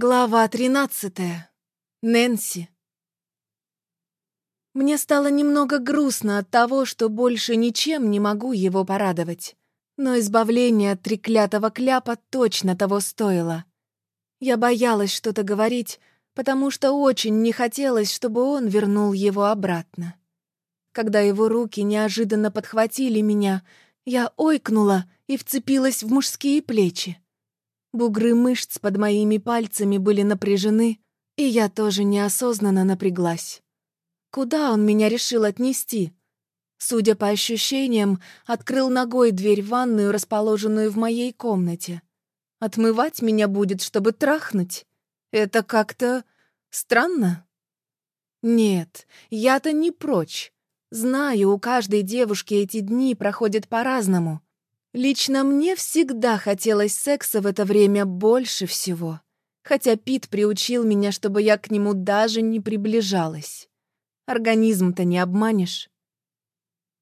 Глава тринадцатая. Нэнси. Мне стало немного грустно от того, что больше ничем не могу его порадовать. Но избавление от треклятого кляпа точно того стоило. Я боялась что-то говорить, потому что очень не хотелось, чтобы он вернул его обратно. Когда его руки неожиданно подхватили меня, я ойкнула и вцепилась в мужские плечи. Бугры мышц под моими пальцами были напряжены, и я тоже неосознанно напряглась. Куда он меня решил отнести? Судя по ощущениям, открыл ногой дверь в ванную, расположенную в моей комнате. Отмывать меня будет, чтобы трахнуть? Это как-то странно? Нет, я-то не прочь. Знаю, у каждой девушки эти дни проходят по-разному. Лично мне всегда хотелось секса в это время больше всего, хотя Пит приучил меня, чтобы я к нему даже не приближалась. Организм-то не обманешь.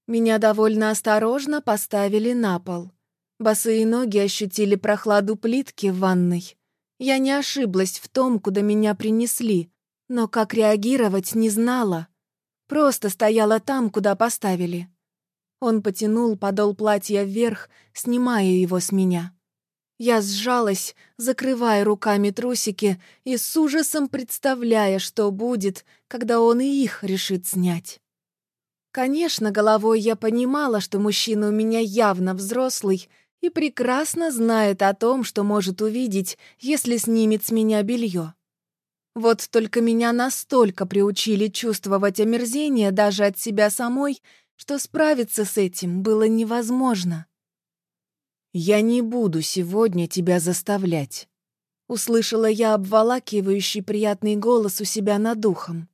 Меня довольно осторожно поставили на пол. Босые ноги ощутили прохладу плитки в ванной. Я не ошиблась в том, куда меня принесли, но как реагировать не знала. Просто стояла там, куда поставили. Он потянул подол платья вверх, снимая его с меня. Я сжалась, закрывая руками трусики и с ужасом представляя, что будет, когда он и их решит снять. Конечно, головой я понимала, что мужчина у меня явно взрослый и прекрасно знает о том, что может увидеть, если снимет с меня белье. Вот только меня настолько приучили чувствовать омерзение даже от себя самой, что справиться с этим было невозможно. «Я не буду сегодня тебя заставлять», — услышала я обволакивающий приятный голос у себя над духом.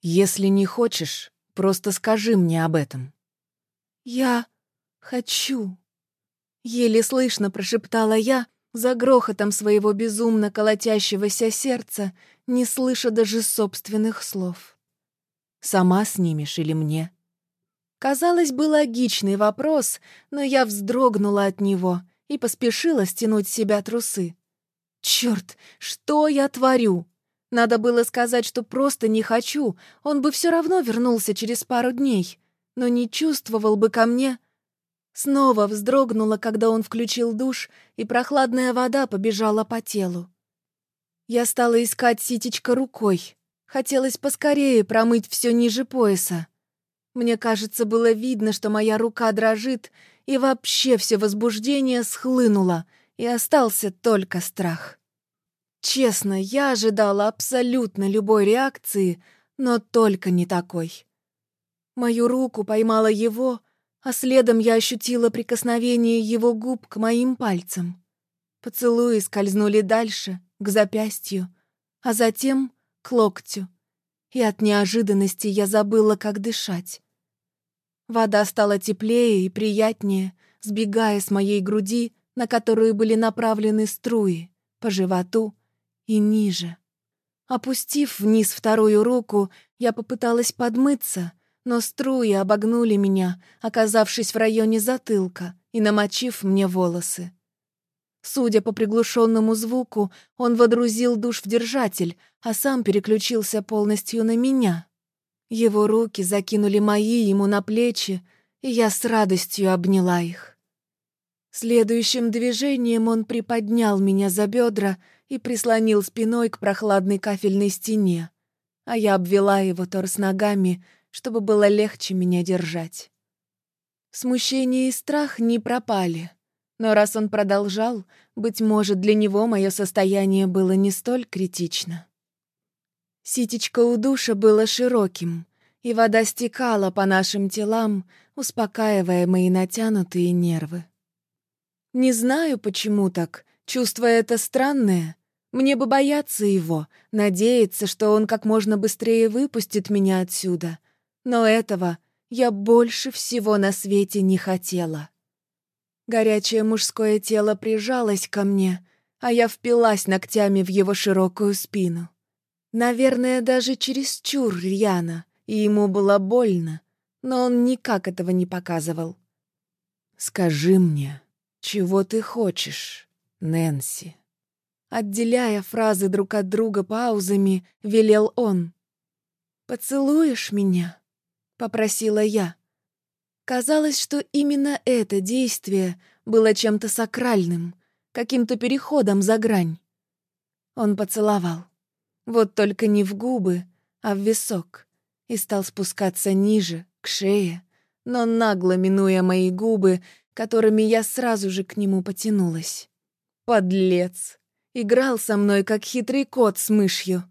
«Если не хочешь, просто скажи мне об этом». «Я хочу», — еле слышно прошептала я, за грохотом своего безумно колотящегося сердца, не слыша даже собственных слов. «Сама снимешь или мне?» Казалось бы, логичный вопрос, но я вздрогнула от него и поспешила стянуть с себя трусы. Черт, что я творю? Надо было сказать, что просто не хочу, он бы все равно вернулся через пару дней, но не чувствовал бы ко мне. Снова вздрогнула, когда он включил душ, и прохладная вода побежала по телу. Я стала искать ситечко рукой. Хотелось поскорее промыть все ниже пояса. Мне кажется, было видно, что моя рука дрожит, и вообще все возбуждение схлынуло, и остался только страх. Честно, я ожидала абсолютно любой реакции, но только не такой. Мою руку поймала его, а следом я ощутила прикосновение его губ к моим пальцам. Поцелуи скользнули дальше, к запястью, а затем к локтю, и от неожиданности я забыла, как дышать. Вода стала теплее и приятнее, сбегая с моей груди, на которую были направлены струи, по животу и ниже. Опустив вниз вторую руку, я попыталась подмыться, но струи обогнули меня, оказавшись в районе затылка и намочив мне волосы. Судя по приглушенному звуку, он водрузил душ в держатель, а сам переключился полностью на меня. Его руки закинули мои ему на плечи, и я с радостью обняла их. Следующим движением он приподнял меня за бедра и прислонил спиной к прохладной кафельной стене, а я обвела его торс ногами, чтобы было легче меня держать. Смущение и страх не пропали — но раз он продолжал, быть может, для него мое состояние было не столь критично. Ситечко у душа было широким, и вода стекала по нашим телам, успокаивая мои натянутые нервы. Не знаю, почему так, чувство это странное. Мне бы бояться его, надеяться, что он как можно быстрее выпустит меня отсюда. Но этого я больше всего на свете не хотела. Горячее мужское тело прижалось ко мне, а я впилась ногтями в его широкую спину. Наверное, даже чересчур рьяно, и ему было больно, но он никак этого не показывал. «Скажи мне, чего ты хочешь, Нэнси?» Отделяя фразы друг от друга паузами, велел он. «Поцелуешь меня?» — попросила я. Казалось, что именно это действие было чем-то сакральным, каким-то переходом за грань. Он поцеловал. Вот только не в губы, а в висок, и стал спускаться ниже, к шее, но нагло минуя мои губы, которыми я сразу же к нему потянулась. Подлец! Играл со мной, как хитрый кот с мышью.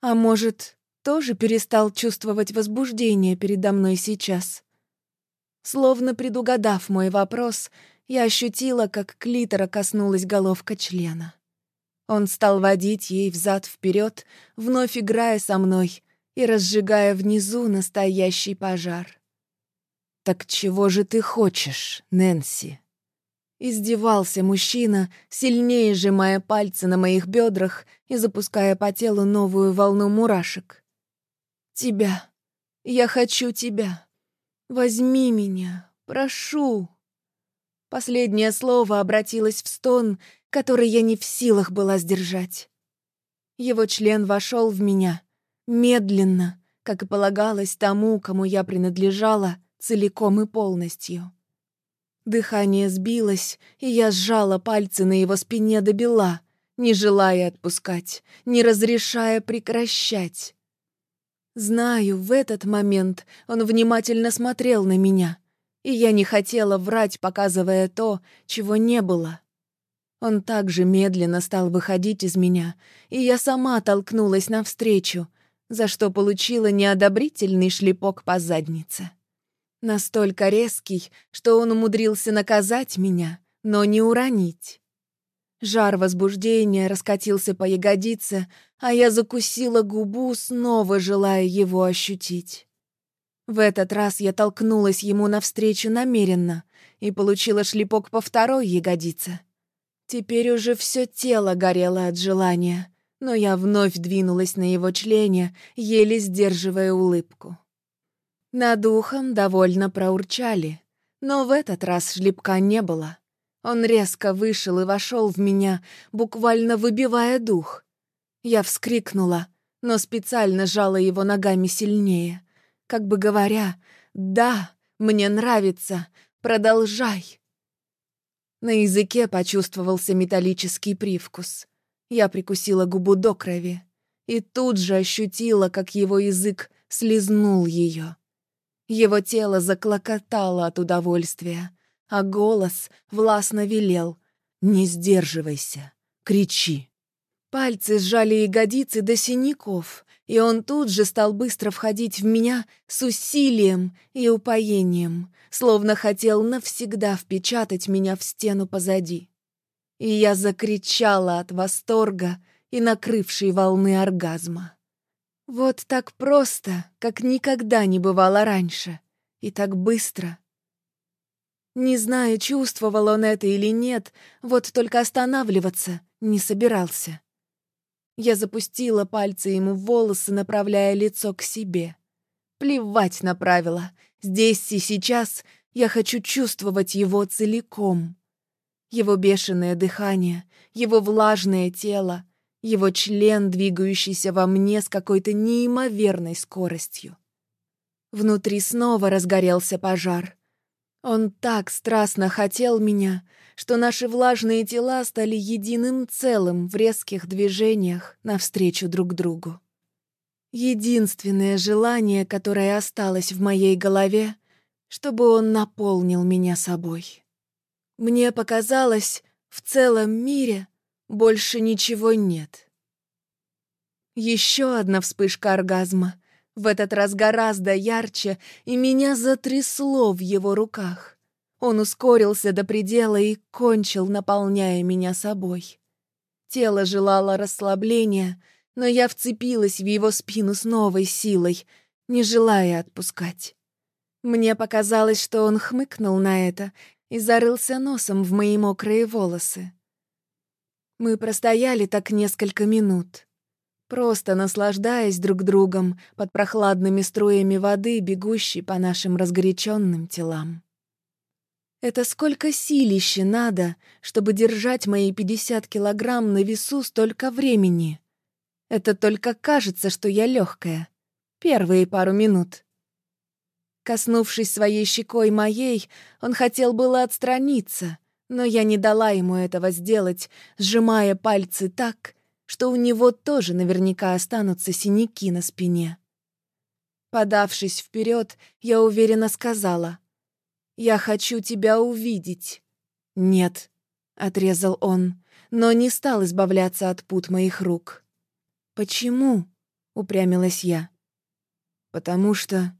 А может, тоже перестал чувствовать возбуждение передо мной сейчас? Словно предугадав мой вопрос, я ощутила, как клитора коснулась головка члена. Он стал водить ей взад вперед, вновь играя со мной и разжигая внизу настоящий пожар. «Так чего же ты хочешь, Нэнси?» Издевался мужчина, сильнее сжимая пальцы на моих бедрах и запуская по телу новую волну мурашек. «Тебя. Я хочу тебя. Возьми меня. Прошу». Последнее слово обратилось в стон, который я не в силах была сдержать. Его член вошел в меня, медленно, как и полагалось тому, кому я принадлежала, целиком и полностью. Дыхание сбилось, и я сжала пальцы на его спине до бела, не желая отпускать, не разрешая прекращать. Знаю, в этот момент он внимательно смотрел на меня, и я не хотела врать, показывая то, чего не было. Он также медленно стал выходить из меня, и я сама толкнулась навстречу, за что получила неодобрительный шлепок по заднице. Настолько резкий, что он умудрился наказать меня, но не уронить. Жар возбуждения раскатился по ягодице, а я закусила губу, снова желая его ощутить. В этот раз я толкнулась ему навстречу намеренно и получила шлепок по второй ягодице. Теперь уже все тело горело от желания, но я вновь двинулась на его члене, еле сдерживая улыбку. Над ухом довольно проурчали, но в этот раз шлепка не было. Он резко вышел и вошел в меня, буквально выбивая дух. Я вскрикнула, но специально жала его ногами сильнее, как бы говоря «Да, мне нравится, продолжай». На языке почувствовался металлический привкус. Я прикусила губу до крови и тут же ощутила, как его язык слезнул ее. Его тело заклокотало от удовольствия, а голос властно велел «Не сдерживайся, кричи». Пальцы сжали ягодицы до синяков, и он тут же стал быстро входить в меня с усилием и упоением, словно хотел навсегда впечатать меня в стену позади. И я закричала от восторга и накрывшей волны оргазма. Вот так просто, как никогда не бывало раньше. И так быстро. Не знаю, чувствовал он это или нет, вот только останавливаться не собирался. Я запустила пальцы ему в волосы, направляя лицо к себе. Плевать на правила. Здесь и сейчас я хочу чувствовать его целиком. Его бешеное дыхание, его влажное тело — его член, двигающийся во мне с какой-то неимоверной скоростью. Внутри снова разгорелся пожар. Он так страстно хотел меня, что наши влажные тела стали единым целым в резких движениях навстречу друг другу. Единственное желание, которое осталось в моей голове, чтобы он наполнил меня собой. Мне показалось, в целом мире больше ничего нет. Еще одна вспышка оргазма. В этот раз гораздо ярче, и меня затрясло в его руках. Он ускорился до предела и кончил, наполняя меня собой. Тело желало расслабления, но я вцепилась в его спину с новой силой, не желая отпускать. Мне показалось, что он хмыкнул на это и зарылся носом в мои мокрые волосы. Мы простояли так несколько минут, просто наслаждаясь друг другом под прохладными струями воды, бегущей по нашим разгоряченным телам. Это сколько силища надо, чтобы держать мои 50 килограмм на весу столько времени. Это только кажется, что я легкая. Первые пару минут. Коснувшись своей щекой моей, он хотел было отстраниться, но я не дала ему этого сделать, сжимая пальцы так, что у него тоже наверняка останутся синяки на спине. Подавшись вперед, я уверенно сказала, «Я хочу тебя увидеть». «Нет», — отрезал он, но не стал избавляться от пут моих рук. «Почему?» — упрямилась я. «Потому что...»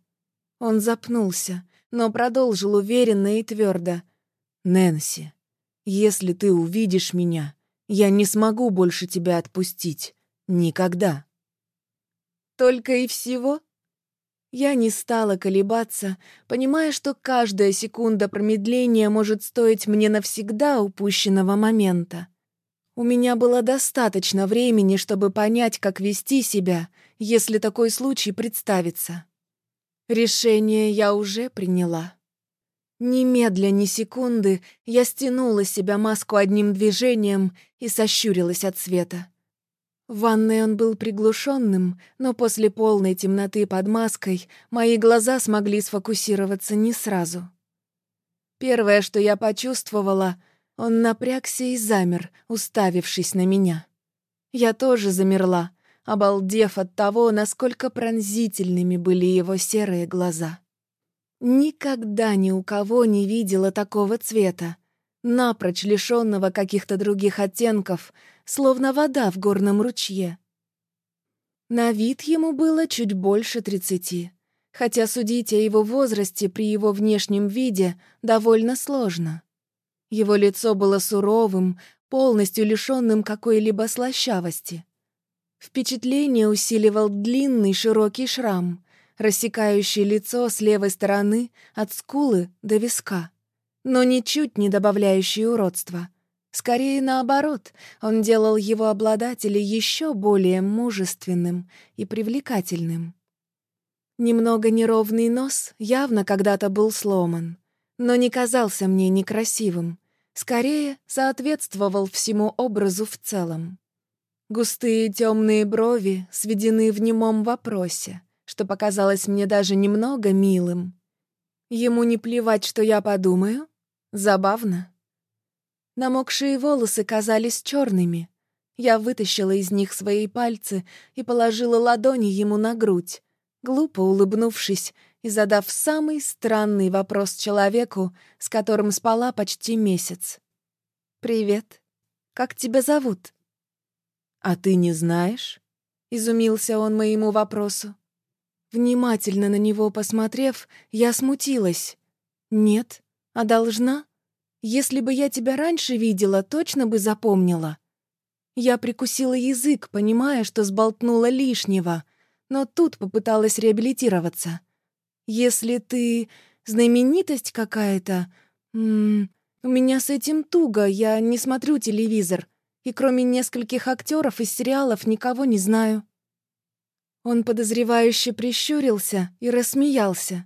Он запнулся, но продолжил уверенно и твердо. «Нэнси, если ты увидишь меня, я не смогу больше тебя отпустить. Никогда». «Только и всего?» Я не стала колебаться, понимая, что каждая секунда промедления может стоить мне навсегда упущенного момента. У меня было достаточно времени, чтобы понять, как вести себя, если такой случай представится. Решение я уже приняла. Немедля ни секунды я стянула себя маску одним движением и сощурилась от света. В ванной он был приглушенным, но после полной темноты под маской мои глаза смогли сфокусироваться не сразу. Первое, что я почувствовала, он напрягся и замер, уставившись на меня. Я тоже замерла, обалдев от того, насколько пронзительными были его серые глаза. Никогда ни у кого не видела такого цвета, напрочь лишенного каких-то других оттенков, словно вода в горном ручье. На вид ему было чуть больше тридцати, хотя судить о его возрасте при его внешнем виде довольно сложно. Его лицо было суровым, полностью лишенным какой-либо слащавости. Впечатление усиливал длинный широкий шрам, рассекающий лицо с левой стороны от скулы до виска, но ничуть не добавляющий уродства. Скорее наоборот, он делал его обладателя еще более мужественным и привлекательным. Немного неровный нос явно когда-то был сломан, но не казался мне некрасивым, скорее соответствовал всему образу в целом. Густые темные брови сведены в немом вопросе, что показалось мне даже немного милым. Ему не плевать, что я подумаю? Забавно. Намокшие волосы казались черными. Я вытащила из них свои пальцы и положила ладони ему на грудь, глупо улыбнувшись и задав самый странный вопрос человеку, с которым спала почти месяц. «Привет. Как тебя зовут?» «А ты не знаешь?» — изумился он моему вопросу. Внимательно на него посмотрев, я смутилась. «Нет, а должна?» Если бы я тебя раньше видела, точно бы запомнила. Я прикусила язык, понимая, что сболтнула лишнего, но тут попыталась реабилитироваться. Если ты знаменитость какая-то... у меня с этим туго, я не смотрю телевизор, и кроме нескольких актеров из сериалов никого не знаю. Он подозревающе прищурился и рассмеялся.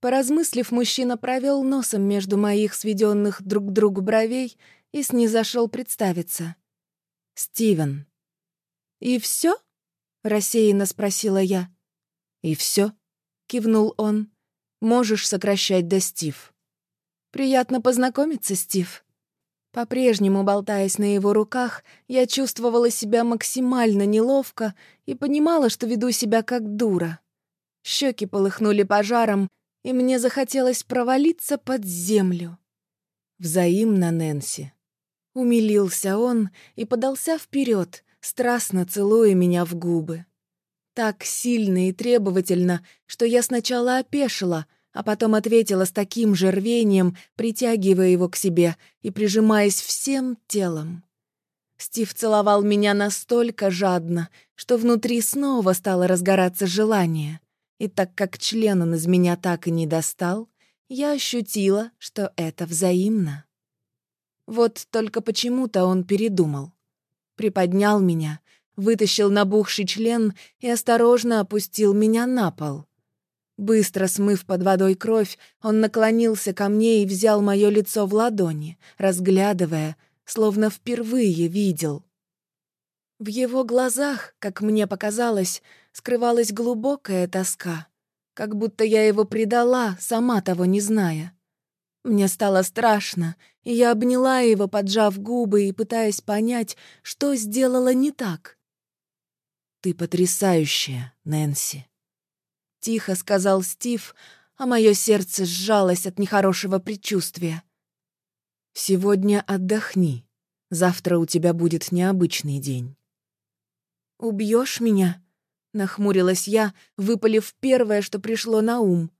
Поразмыслив, мужчина провел носом между моих сведенных друг к другу бровей и снизошел представиться. «Стивен». «И все? рассеянно спросила я. «И все? кивнул он. «Можешь сокращать до Стив». «Приятно познакомиться, Стив». По-прежнему болтаясь на его руках, я чувствовала себя максимально неловко и понимала, что веду себя как дура. Щеки полыхнули пожаром, и мне захотелось провалиться под землю. Взаимно, Нэнси. Умилился он и подался вперед, страстно целуя меня в губы. Так сильно и требовательно, что я сначала опешила, а потом ответила с таким же рвением, притягивая его к себе и прижимаясь всем телом. Стив целовал меня настолько жадно, что внутри снова стало разгораться желание — и так как член он из меня так и не достал, я ощутила, что это взаимно. Вот только почему-то он передумал. Приподнял меня, вытащил набухший член и осторожно опустил меня на пол. Быстро смыв под водой кровь, он наклонился ко мне и взял мое лицо в ладони, разглядывая, словно впервые видел. В его глазах, как мне показалось, скрывалась глубокая тоска, как будто я его предала, сама того не зная. Мне стало страшно, и я обняла его, поджав губы и пытаясь понять, что сделала не так. «Ты потрясающая, Нэнси», — тихо сказал Стив, а мое сердце сжалось от нехорошего предчувствия. «Сегодня отдохни. Завтра у тебя будет необычный день». «Убьешь меня?» — нахмурилась я, выпалив первое, что пришло на ум.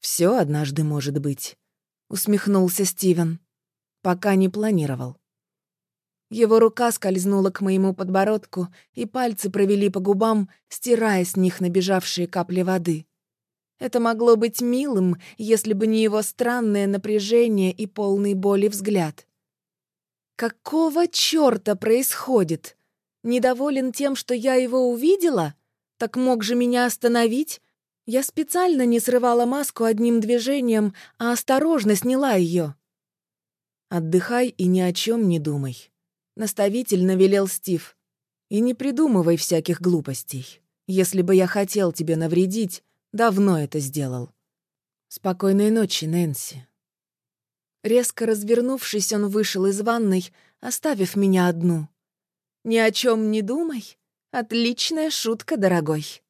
«Все однажды может быть», — усмехнулся Стивен. «Пока не планировал». Его рука скользнула к моему подбородку, и пальцы провели по губам, стирая с них набежавшие капли воды. Это могло быть милым, если бы не его странное напряжение и полный боли взгляд. «Какого чёрта происходит? Недоволен тем, что я его увидела? Так мог же меня остановить? Я специально не срывала маску одним движением, а осторожно сняла ее. «Отдыхай и ни о чем не думай», — наставительно велел Стив. «И не придумывай всяких глупостей. Если бы я хотел тебе навредить, давно это сделал. Спокойной ночи, Нэнси». Резко развернувшись, он вышел из ванной, оставив меня одну. «Ни о чем не думай. Отличная шутка, дорогой».